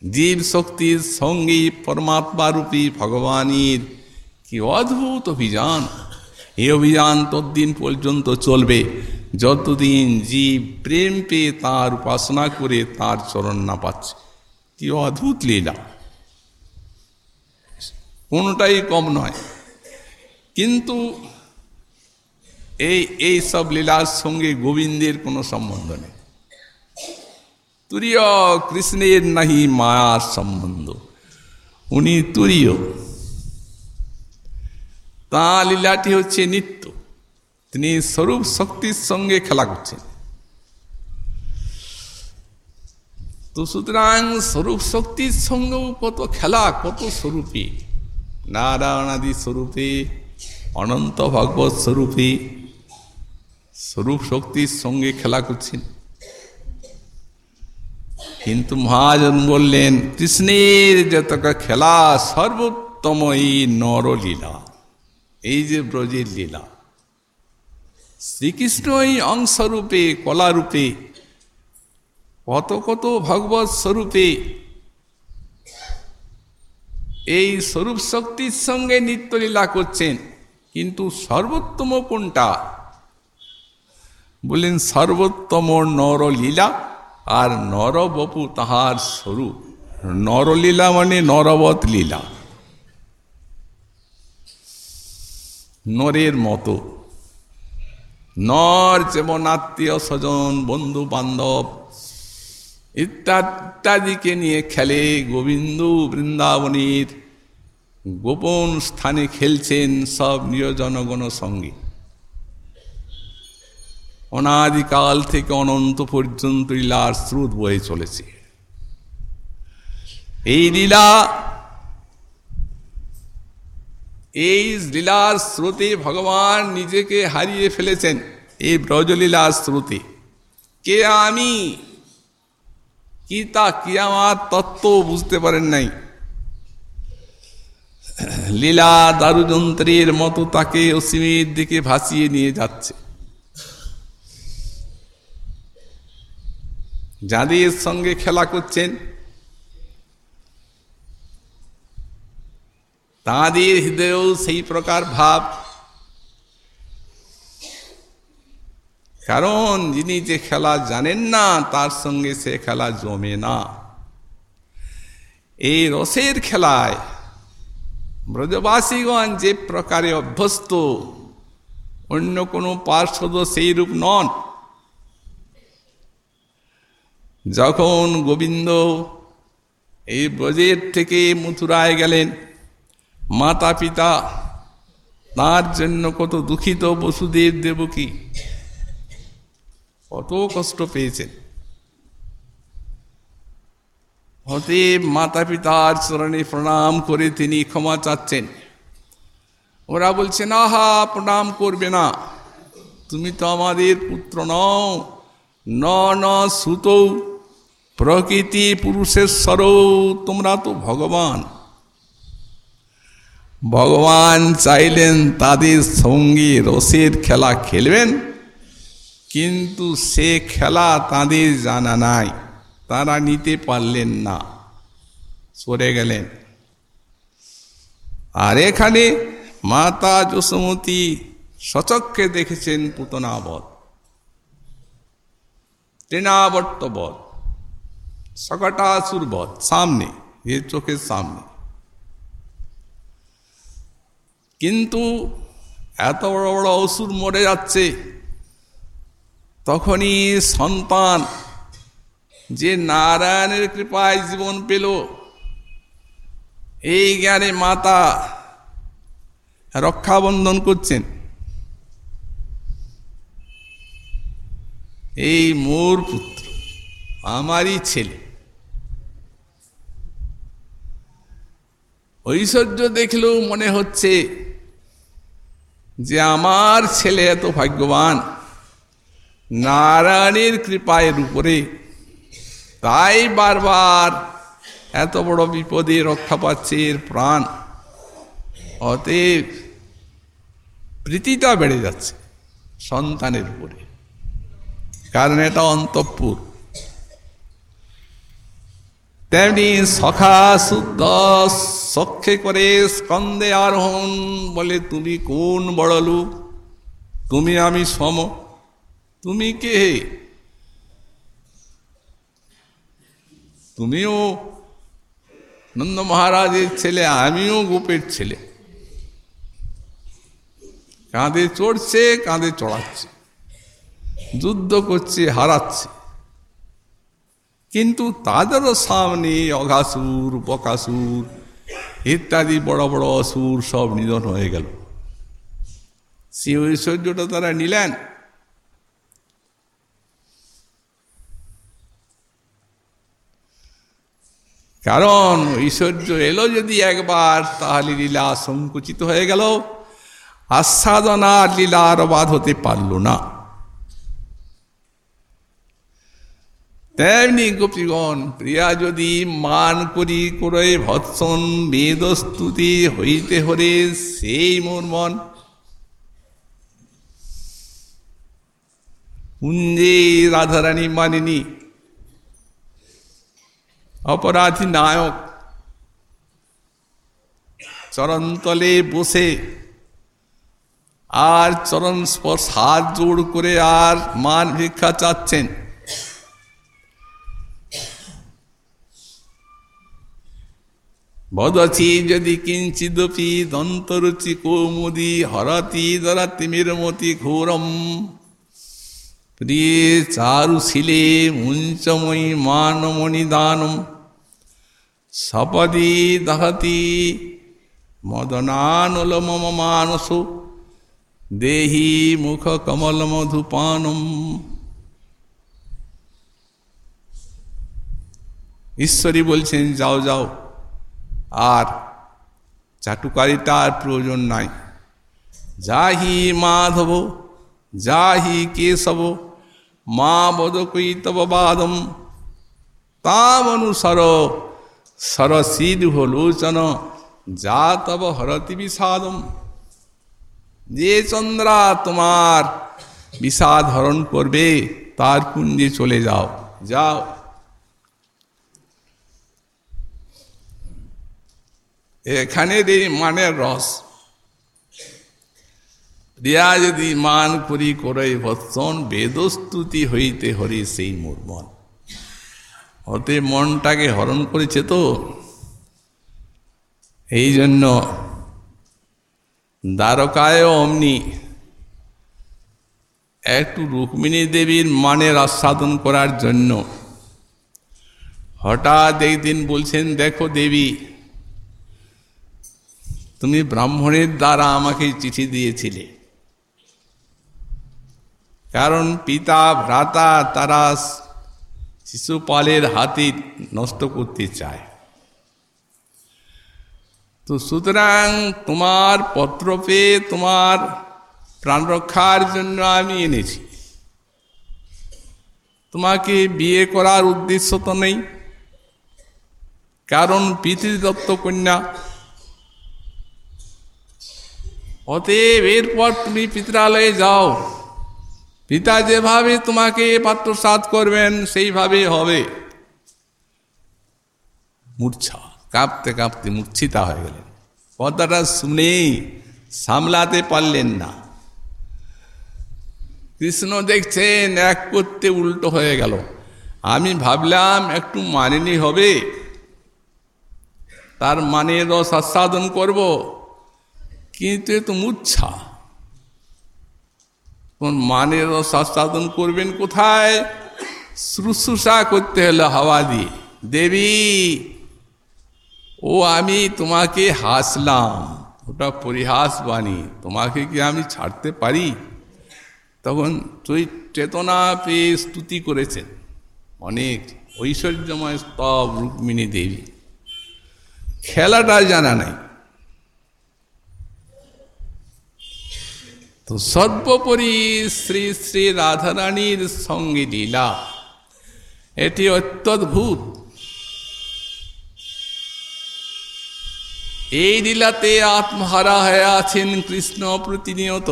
জীব শক্তির সঙ্গে পরমাত্মারূপী ভগবানের কি অদ্ভুত অভিযান। এই অভিযান ততদিন পর্যন্ত চলবে, যতদিন জীব প্রেম পেয়ে তাঁর উপাসনা করে তার চরণ না পাচ্ছে কি অদ্ভুত লীলা। কোনোটাই কম নয়। কিন্তু এই এই সব লীলার সঙ্গে গোবিন্দের কোনো সম্বন্ধ নেই। তুরীয় কৃষ্ণের নাহি মায়ার সম্বন্ধ। উনি তুরীয়। তা লীলাটি হচ্ছে নিত্য। তিনি স্বরূপ শক্তির সঙ্গে খেলা করছেন। তো সুতরাং স্বরূপ শক্তির সঙ্গেও কত খেলা, কত স্বরূপে নারায়ণাদি স্বরূপে, অনন্ত ভগবত স্বরূপে, স্বরূপ শক্তির সঙ্গে খেলা করছেন। কিন্তু মহাজন বললেন, কৃষ্ণের যতটা খেলা সর্বোত্তম এই নরলীলা। এই যে ব্রজের লীলা। শ্রীকৃষ্ণ এই অংশরূপে, কলারূপে, কত কত ভগবত স্বরূপে এই স্বরূপ শক্তির সঙ্গে নিত্যলীলা করছেন। কিন্তু সর্বোত্তম কোনটা? বললেন, সর্বোত্তম নরলীলা আর নরবপু তাহার স্বরূপ। নরলীলা মানে নরবত লীলা। নরের মতো। নর যেমন আত্মীয় স্বজন বন্ধু বান্ধব ইত্যাদিকে নিয়ে খেলে গোবিন্দ বৃন্দাবনীর গোপন স্থানে খেলছেন সব নিয় জনগণ সঙ্গে। অনাদিকাল থেকে অনন্ত পর্যন্ত লীলার স্রোত বয়ে চলেছে। এই লীলা, এই লীলার স্রোতে ভগবান নিজেকে হারিয়ে ফেলেছেন, এই ব্রজলীলার স্রোতে। কে আমি? কি তা কি আমার তত্ত্ব বুঝতে পারেন নাই। লীলা দারুযন্ত্রের মতো তাকে অসীমের দিকে ভাসিয়ে নিয়ে যাচ্ছে। যাদের সঙ্গে খেলা করছেন, তাঁদের হৃদয়েও সেই প্রকার ভাব কারণ যিনি যে খেলা জানেন না, তার সঙ্গে সে খেলা জমে না। এই রসের খেলায় ব্রজবাসীগণ যে প্রকারে অভ্যস্ত, অন্য কোনো পার্শ্বদ সেই রূপ নন। যখন গোবিন্দ এই ব্রজের থেকে মথুরায় গেলেন মাতা পিতা তার জন্য কত দুঃখিত বসুদেব দেবকী কত কষ্ট পেয়েছেন। অতএব মাতা পিতার চরণে প্রণাম করে তিনি ক্ষমা চাচ্ছেন। ওরা বলছেন, আহা, প্রণাম করবে না। তুমি তো আমাদের পুত্র নও। ন ন, সুতৌ। প্রকৃতি পুরুষেশ্বর তোমরা তো ভগবান। ভগবান চাইলেন তাদের সঙ্গে রসের খেলা খেলবেন। কিন্তু সে খেলা তাদের জানা নাই। তারা নিতে পারলেন না। সরে গেলেন। আর এখানে মাতা যশোমতী সচক্ষে দেখেছেন পুতনাবধ। তৃণাবর্তবধ সকটাসুর বধ। সামনে, এর চোখের সামনে। কিন্তু এত বড় বড় অসুর মরে যাচ্ছে। তখনই সন্তান যে নারায়ণের কৃপায় জীবন পেল, এই জ্ঞানে মাতা রক্ষাবন্ধন করছেন। এই মোর পুত্র, আমারই ছেলে। ঐশ্বর্য দেখলেও মনে হচ্ছে যে আমার ছেলে এত ভাগ্যবান। নারায়ণের কৃপায়ের উপরে তাই বারবার এত বড় বিপদে রক্ষা পাচ্ছে এর প্রাণ। অতএব প্রীতিটা বেড়ে যাচ্ছে সন্তানের উপরে। কারণ এটা অন্তঃপুর। তেমনি সখা শুদ্ধ সক্ষে করে স্কন্দে আরোহণ বলে, তুমি কোন বড় লোক তুমি আমি সম তুমি কে? তুমিও নন্দ মহারাজের ছেলে, আমিও গোপের ছেলে। কাঁধে চড়ছে, কাঁধে চড়াচ্ছে। যুদ্ধ করছে, হারাচ্ছে। কিন্তু তাদেরও সামনে অঘাসুর বকাসুর ইত্যাদি, বড় বড় অসুর সব নিধন হয়ে গেল। সেই ঐশ্বর্যটা তারা নিলেন। কারণ ঐশ্বর্য এলো যদি একবার, তাহলে লীলা সংকুচিত হয়ে গেল। আস্বাদনার লীলার বাদ হতে পারল না। তেমনি গোপীগণ, প্রিয়া যদি মান করি করে ভৎসন, বেদস্তুতি হইতে হরে সেই মোর মন। কুঞ্জে রাধারানী মানিনী অপরাধী নায়ক। চরণতলে বসে আর চরণ স্পর্শ, হাত জোড় করে আর মান ভিক্ষা চাচ্ছেন। বদছি যদি কিঞ্চিদপি দন্তরুচি কৌমুদি, হরতি দরাতিমির মতি ঘোরম। প্রিয়ে চারুশিলে মুঞ্চময়ী মানমণি দানম। সপদি দহতি মদনানুল মম মানস দেহি মুখ কমল মধুপানম ঈশ্বরী বলছেন, যাও যাও। আর চাটুকারিতার প্রয়োজন নাই। যাহি মাধব, যাহি কেশব, মা বদকই তব বাদম। তামনুসর সরসিদুহ লোচন যা তব হরতি বিষাদম যে চন্দ্রা তোমার বিষাদ হরণ করবে, তার কুঞ্জে চলে যাও যাও। এখানে এই মানের রস। রিয়া যদি মান করি করে ভৎসন বেদস্তুতি হইতে হরি সেই মোর হতে মনটাকে হরণ করেছে তো। এই জন্য দ্বারকায় অমনি একটু রুক্মিণী দেবীর মানের আস্বাদন করার জন্য হঠাৎ একদিন বলছেন, দেখো দেবী, তুমি ব্রাহ্মণের দ্বারা আমাকে চিঠি দিয়েছিলে। কারণ পিতা, ভ্রাতা, তারা শিশুপালের হাতে নষ্ট করতে চায়। তো সুতরাং তোমার পত্র পেয়ে তোমার প্রাণ রক্ষার জন্য আমি এনেছি। তোমাকে বিয়ে করার উদ্দেশ্য তো নেই। কারণ পিতৃদত্ত কন্যা। অতএব এরপর তুমি পিত্রালয়ে যাও। পিতা যেভাবে তোমাকে পাত্রসাদ করবেন, সেইভাবে হবে। মূর্ছা, কাঁপতে কাঁপতে মূর্ছিতা হয়ে গেলেন। কথাটা শুনেই সামলাতে পারলেন না। কৃষ্ণ দেখছেন, এক করতে উল্টো হয়ে গেল। আমি ভাবলাম, একটু মানিনি হবে। তার মানে রস আস্বাদন করব। কিন্তু এ তো মূর্ছা। মানের আস্বাদন করবেন কোথায়? শুশ্রূষা করতে হলো হাওয়া দিয়ে। দেবী, ও আমি তোমাকে হাসলাম, ওটা পরিহাস বাণী, তোমাকে কি আমি ছাড়তে পারি? তখন তুই চেতনা পেয়ে স্তুতি করেছেন। অনেক ঐশ্বর্যময় স্তব রুক্মিণী দেবী। খেলাটা জানা নাই। তো সর্বোপরি শ্রী শ্রী রাধারানীর সঙ্গে লীলা। এটি অত্যদ্ভুত। এই লীলাতে আত্মহারা হয়ে আছেন কৃষ্ণ প্রতিনিয়ত।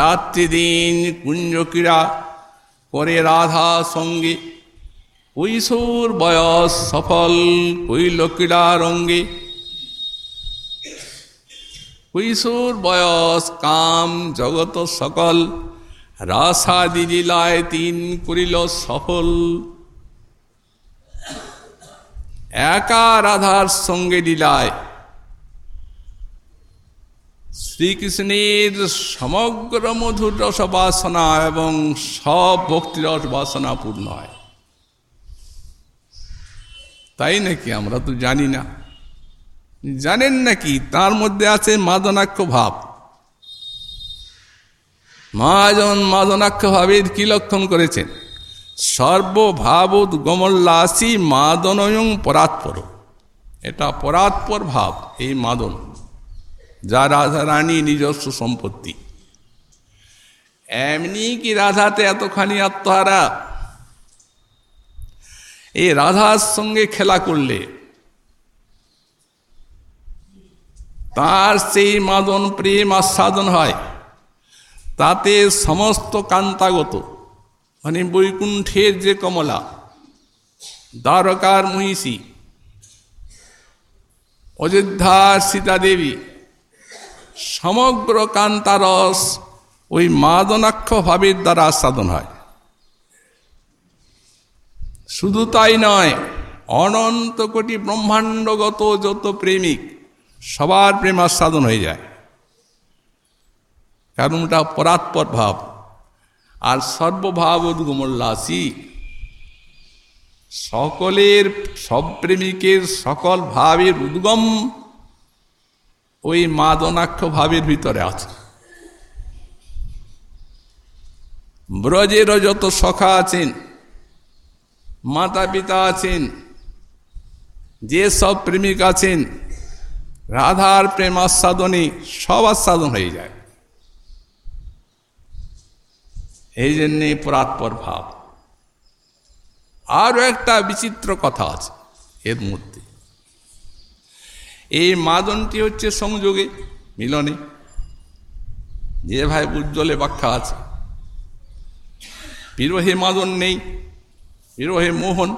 রাত্রি দিন কুঞ্জ ক্রীড়া করে রাধা সঙ্গে, কৈশোর বয়স সফল কৈল ক্রীড়া রঙ্গে কৈশোর বয়স, কাম জগত সকল। রাসাদি লীলায় তিন করিল সফল। একা রাধার সঙ্গে লীলায়। শ্রীকৃষ্ণের সমগ্র মধুর রস বাসনা এবং সব ভক্তি রস বাসনা পূর্ণ হয়। তাই নাকি আমরা তো জানি না। জানেন নাকি তার মধ্যে আছে মাদনাক্ষ ভাব? মহাজন মাদনাক্ষ ভাবের কি লক্ষণ করেছেন? সর্বভাবুদ গমল্লাসী মাদনয়ং পরাৎপর। এটা পরাৎপর ভাব, এই মাদন, যা রাধা রানী নিজস্ব সম্পত্তি। এমনি কি রাধাতে এতখানি আত্মহারা? এই রাধার সঙ্গে খেলা করলে তার সেই মাদন প্রেম আস্বাদন হয়। তাতে সমস্ত কান্তাগত মানে বৈকুণ্ঠের যে কমলা, দ্বারকার মহিষী, অযোধ্যার সীতা দেবী সমগ্র কান্তারস ওই মাদনাক্ষ ভাবের দ্বারা আস্বাদন হয়। শুধু তাই নয়, অনন্ত কোটি ব্রহ্মাণ্ডগত যত প্রেমিক সবার প্রেম আস্বাদন হয়ে যায়। কারণ ওটা পরাৎপর ভাব। আর সর্বভাব উদ্গমোল্লাসী সকলের সব প্রেমিকের সকল ভাবের উদ্গম ওই মাদনাক্ষ ভাবের ভিতরে আছে। ব্রজেরও যত সখা আছেন মাতা পিতা আছেন, যে সব প্রেমিক আছেন রাধার প্রেম আস্বাদনে সব আস্বাদন হয়ে যায়। এই জন্যে পরাৎপর ভাব। আরও একটা বিচিত্র কথা আছে এর মধ্যে। এই মাদনটি হচ্ছে সংযোগে, মিলনে। যে ভাই উজ্জ্বলে ব্যাখ্যা আছে। বিরোহে মাদন নেই, বিরোহে মোহন।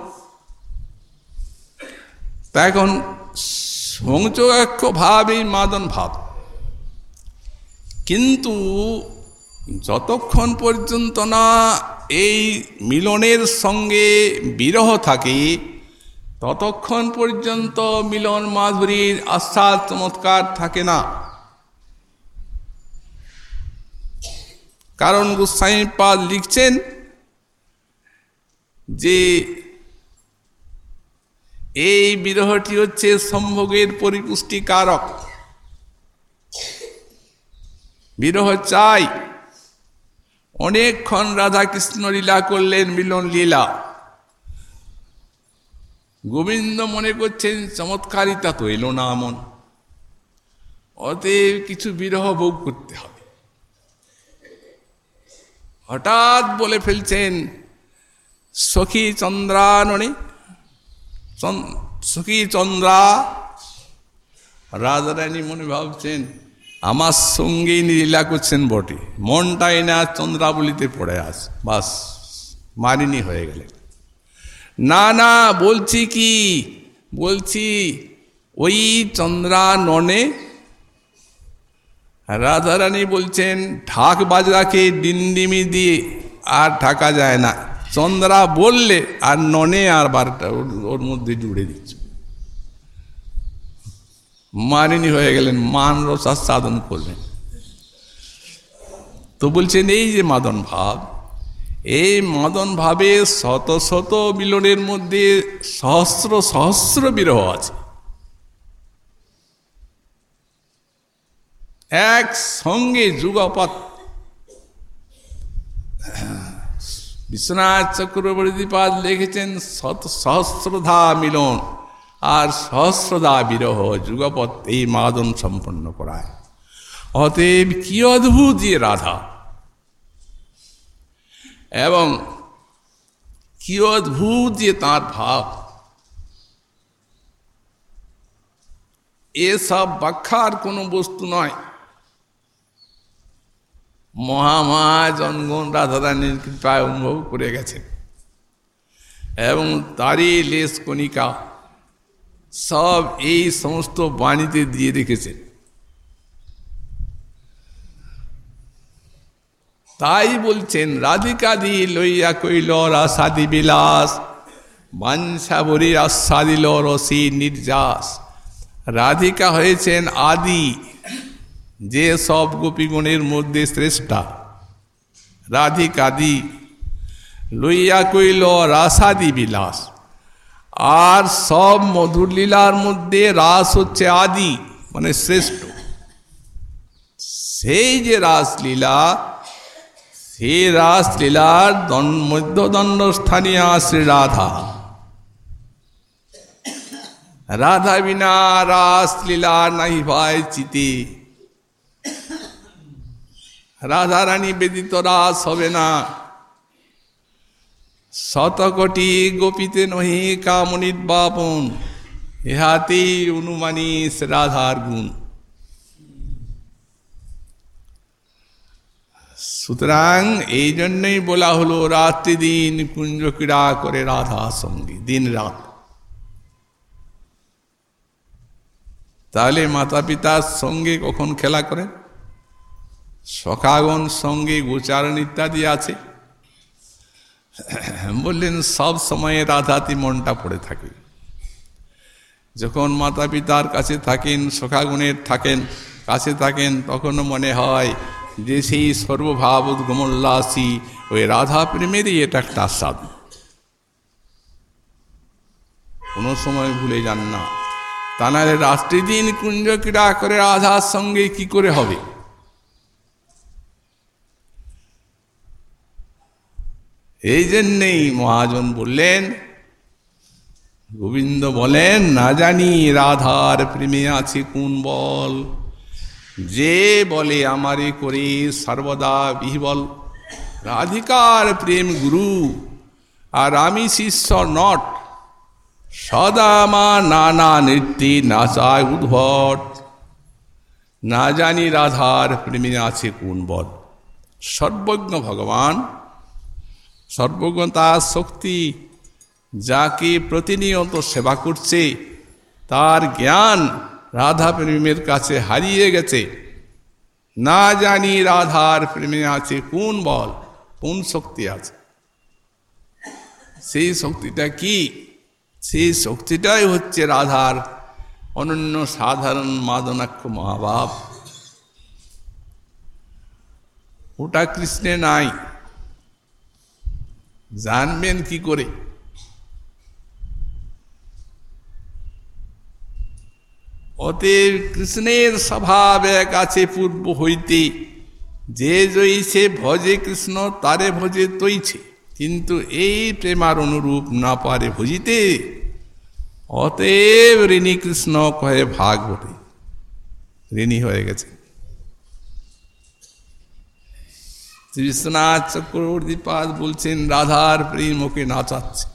তা এখন সংযোগাক্ষ ভাব এই মাদন ভাব কিন্তু যতক্ষণ পর্যন্ত না এই মিলনের সঙ্গে বিরহ থাকে, ততক্ষণ পর্যন্ত মিলন মাধুরীর আস্বাদ চমৎকার থাকে না। কারণ গোস্বাইপাদ লিখছেন যে এই বিরহটি হচ্ছে সম্ভোগের পরিপুষ্টি কারক বিরহ চাই। অনেকক্ষণ রাধা কৃষ্ণ লীলা করলেন মিলন লীলা। গোবিন্দ মনে করছেন, চমৎকারিতা তো এলো না আমন অতএব কিছু বিরহ ভোগ করতে হবে। হঠাৎ বলে ফেলছেন, সখী চন্দ্রাননে সখী চন্দ্রা। রাজারানী মনে ভাবছেন, আমার সঙ্গেই লীলা করছেন বটে। মনটাই না চন্দ্রাবলিতে পড়ে আস বাস মারিনি হয়ে গেলে। না না, বলছি কি? বলছি, ওই চন্দ্রা ননে রাধারানী বলছেন, ঢাক বাজরাকে ডিন্ডিমি দিয়ে আর ঢাকা যায় না। চন্দ্রা বললে আর ননে আর বারটা ওর মধ্যে জুড়ে দিচ্ছে। মারিনি হয়ে গেলেন মান রসার সাধন করলেন। তো বলছেন, এই যে মাদন ভাব, এই মাদন ভাবে শত শত মিলনের মধ্যে সহস্র সহস্র বিরহ আছে। এক সঙ্গে যুগপথ বিশ্বনাথ চক্রবর্তীপাদ লিখেছেন শত সহস্রধা মিলন আর সহস্রদা বিরহ যুগপথ এই মাদন সম্পন্ন করায়। অতএব কি অদ্ভুত যে রাধা। এবং কি অদ্ভুত যে তাঁর ভাব। এসব ব্যাখ্যার কোনো বস্তু নয়। মহামা জনগণ রাধারানীর কৃপায় অনুভব করে গেছেন এবং তারই লেস কণিকা সব এই সমস্ত বাণীতে দিয়ে রেখেছেন তাই বলছেন রাধিকাদি লইয়া কইল রাসাদি বিলাস, বাঞ্ছাবরী আস্বাদিল রসি নির্যাস। রাধিকা হয়েছেন আদি যে সব গোপীগণের মধ্যে শ্রেষ্ঠা। রাধিকাদি লইয়া কইল, রাসাদি বিলাস। আর সব মধুর লীলার মধ্যে রাস হচ্ছে আদি মানে শ্রেষ্ঠ। সেই যে রাসলীলা, সেই রাসলীলার মধ্যদণ্ড স্থানীয় শ্রী রাধা। রাধা বিনা রাসলীলা নাই ভাই চিতে। রাধা রানী বেদিত রাস হবে না। শতকটি গোপীতে নহি কামনিত বাপন, ইহাতেই অনুমানিস রাধার গুণ। সুতরাং এই জন্যই বলা হলো, রাত্রি দিন কুঞ্জ ক্রীড়া করে রাধা সঙ্গী, দিন রাত। তাহলে মাতা পিতার সঙ্গে কখন খেলা করেন? সখাগণ সঙ্গে গোচারণ ইত্যাদি আছে। বললেন, সব সময়ে রাধাতি মনটা পড়ে থাকে। যখন মাতা পিতার কাছে থাকেন, সখাগুণের থাকেন, কাছে থাকেন তখনও মনে হয় যে সেই সর্বভাব উদ্গমোল্লাসী ওই রাধা প্রেমেরই এটা একটা আস্বাদ। কোনো সময় ভুলে যান না। তা নাহলে রাত্রি দিন কুঞ্জ ক্রীড়া করে রাধার সঙ্গে কি করে হবে? এই জন্যেই মহাজন বললেন, গোবিন্দ বলেন, না জানি রাধার প্রেমে আছে কোন বল। যে বলে আমারে করে সর্বদা বিহবল। রাধিকার প্রেম গুরু, আর আমি শিষ্য নট। সদা মা নানা নৃত্যে নাচায় উদ্ভট। না জানি রাধার প্রেমে আছে কোন বল। সর্বজ্ঞ ভগবান সর্বজ্ঞ তার শক্তি যাকে প্রতিনিয়ত সেবা করছে, তার জ্ঞান রাধা প্রেমের কাছে হারিয়ে গেছে। না জানি রাধার প্রেমে আছে কোন বল, কোন শক্তি আছে। সেই শক্তিটা কি? সেই শক্তিটাই হচ্ছে রাধার অনন্য সাধারণ মাদনাক্ষ মহাভাব। ওটা কৃষ্ণে নাই। জানবেন কি করে? অতএব কৃষ্ণের স্বভাব এক আছে পূর্ব হইতে। যে জয়ীছে ভজে কৃষ্ণ, তারে ভজে তৈছে। কিন্তু এই প্রেমার অনুরূপ না পারে ভজিতে। অতএব ঋণী কৃষ্ণ কহে ভাগ বটে। ঋণী হয়ে গেছে। বিশ্বনাথ চক্রবর্তীপাদ বলছেন, রাধার প্রেম ওকে নাচাচ্ছে।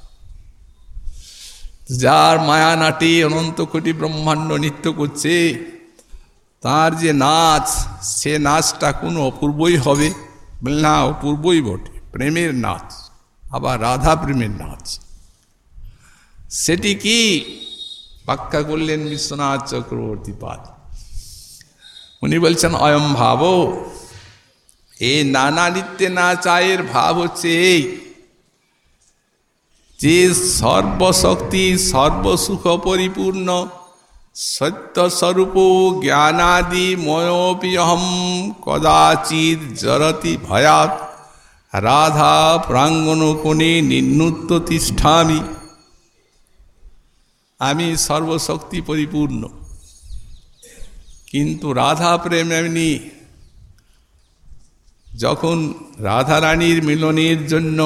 যার মায়া নাটি অনন্ত কোটি ব্রহ্মাণ্ড নৃত্য করছে, তার যে নাচ, সে নাচটা কোনো অপূর্বই হবে। না, অপূর্বই বটে, প্রেমের নাচ, আবার রাধা প্রেমের নাচ। সেটি কি? ব্যাখ্যা করলেন বিশ্বনাথ চক্রবর্তী পাদ। উনি বলছেন অয়ম ভাব এই নানা নিত্যে না চায়ের ভাব হচ্ছে এই। যে সর্বশক্তি, সর্বসুখ পরিপূর্ণ সত্যস্বরূপ জ্ঞানাদি ময়োপিহম কদাচিৎ জরতি ভয়াত রাধা প্রাঙ্গণ কোণে নিন্নুত্ত তিষ্ঠামি। আমি সর্বশক্তি পরিপূর্ণ। কিন্তু রাধা প্রেম এমনি যখন রাধারানীর মিলনের জন্য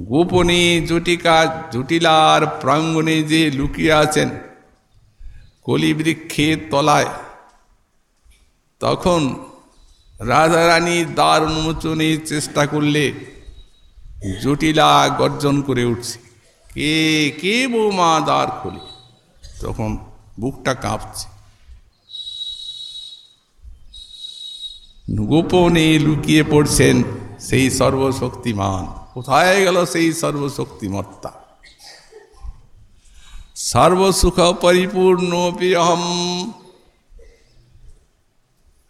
গোপনে জটিকা জটিলার প্রাঙ্গণে যে লুকিয়ে আছেন কলিবৃক্ষের তলায়, তখন রাধারানী দ্বার উন্মোচনের চেষ্টা করলে জটিলা গর্জন করে উঠছে। কে কে বৌমা দ্বার খোলে? তখন বুকটা কাঁপছে। গোপনে লুকিয়ে পড়ছেন সেই সর্বশক্তিমান। কোথায় গেল সেই সর্বশক্তিমত্তা? সর্বসুখ পরিপূর্ণ অহম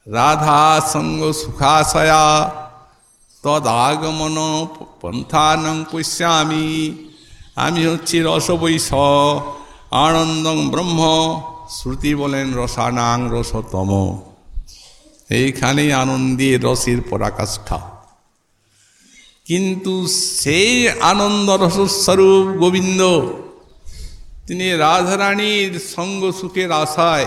রাধা সঙ্গ সুখাশয়া তদাগমন পন্থানং পশ্যামি। আমি হচ্ছি রসবৈশ আনন্দং ব্রহ্ম। শ্রুতি বলেন রসানাং রসতম। এইখানেই আনন্দের রসের পরাকাষ্ঠা। কিন্তু সেই আনন্দ রসস্বরূপ গোবিন্দ, তিনি রাধারানীর সঙ্গ সুখের আশায়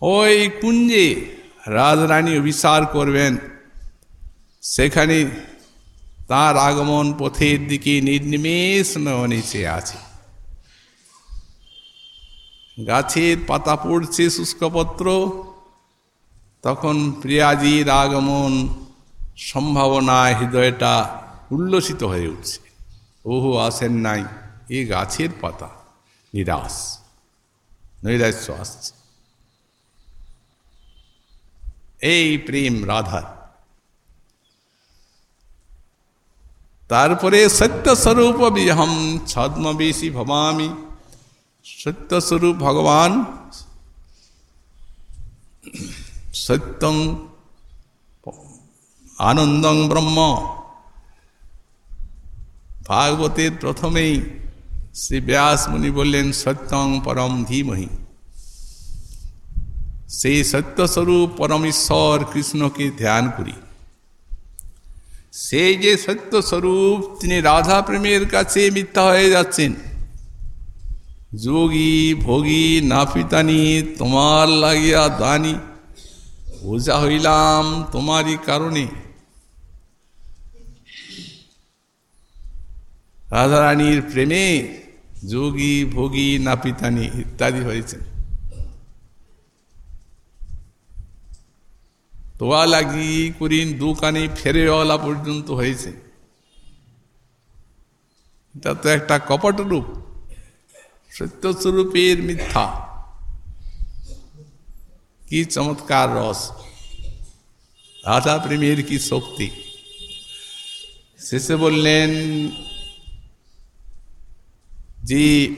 ওই কুঞ্জে রাধারানী অভিসার করবেন। সেখানে তার আগমন পথের দিকে নির্নিমেষ চেয়ে আছে। গাছের পাতা পড়ছে শুষ্কপত্র তখন প্রিয়াজির আগমন সম্ভাবনায় হৃদয়টা উল্লসিত হয়ে উঠছে। ওহো, আসেন নাই, এ গাছের পাতা, নিরাশ, নৈরাশ্য আসছে। এই প্রেম রাধার তারপরে সত্যস্বরূপ বিহম ছদ্মবেশী ভবামি, সত্যস্বরূপ ভগবান সত্যং আনন্দং ব্রহ্ম ভাগবতের প্রথমেই শ্রী ব্যাস মুনি বললেন সত্যং পরম ধীমহি সেই সত্যস্বরূপ পরমেশ্বর কৃষ্ণকে ধ্যান করি সেই যে সত্যস্বরূপ তিনি রাধা প্রেমের কাছে মিথ্যা হয়ে যাচ্ছেন যোগী ভোগী নাফিতানি তোমার লাগিয়া দানি বোঝা হইলাম তোমারই কারণে। রাধারানীর প্রেমে যোগী, ভোগী, নাপিতানি ইত্যাদি হয়েছে তোয়া লাগি করিন দোকানে ফেরেওয়ালা পর্যন্ত হয়েছে। এটা তো একটা কপট রূপ সত্যস্বরূপের মিথ্যা। কি চমৎকার রস। রাধা প্রেমের কি শক্তি? শেষে বললেন যে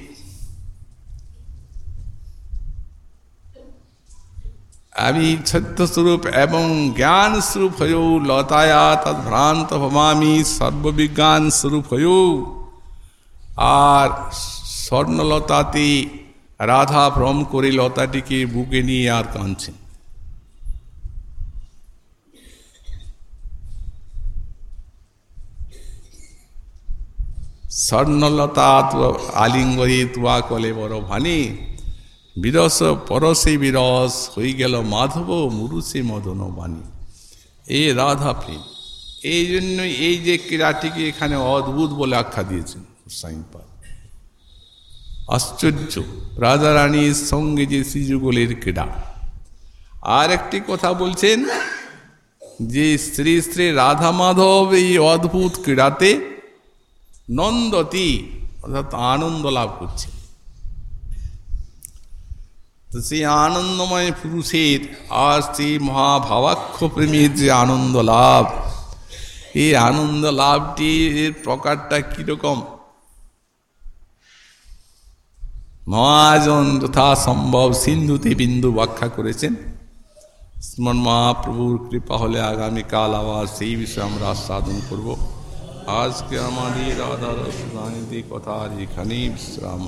আমি সত্যস্বরূপ এবং জ্ঞান স্বরূপ হয়েও লতায়া তদ্ভ্রান্ত ভবামি সর্ববিজ্ঞান স্বরূপ হয়েও। আর স্বর্ণলতাতে রাধা ভ্রম করে লতাটিকে বুকে নিয়ে আর কাঁদছেন। স্বর্ণলতা আলিঙ্গরে তুয়া কলে বড় ভানি, বিরস পরশে বিরস হয়ে গেল মাধব মুরুষে মদন বাণী। এ রাধা প্রেম, এই জন্য এই যে ক্রীড়াটিকে এখানে অদ্ভুত বলে আখ্যা দিয়েছেন সাইনপাল আশ্চর্য। রাজারানীর সঙ্গে যে শ্রীযুগলের ক্রীড়া। আর একটি কথা বলছেন যে শ্রী শ্রী রাধা মাধব এই অদ্ভুত ক্রীড়াতে নন্দতি অর্থাৎ আনন্দ লাভ করছে। তো সেই আনন্দময় পুরুষের আর সেই মহাভাবাক্ষ প্রেমীর যে আনন্দ লাভ, এই আনন্দ লাভটির প্রকারটা কীরকম? মহাজন যথা সম্ভব সিন্ধুতে বিন্দু ব্যাখ্যা করেছেন। শ্রীমন মহাপ্রভুর কৃপা হলে আগামীকাল আবার সেই বিষয়ে আমরা আস্বাদন করব। আজকে আমাদের রাধা রসদানিতে কথা এখানেই বিশ্রাম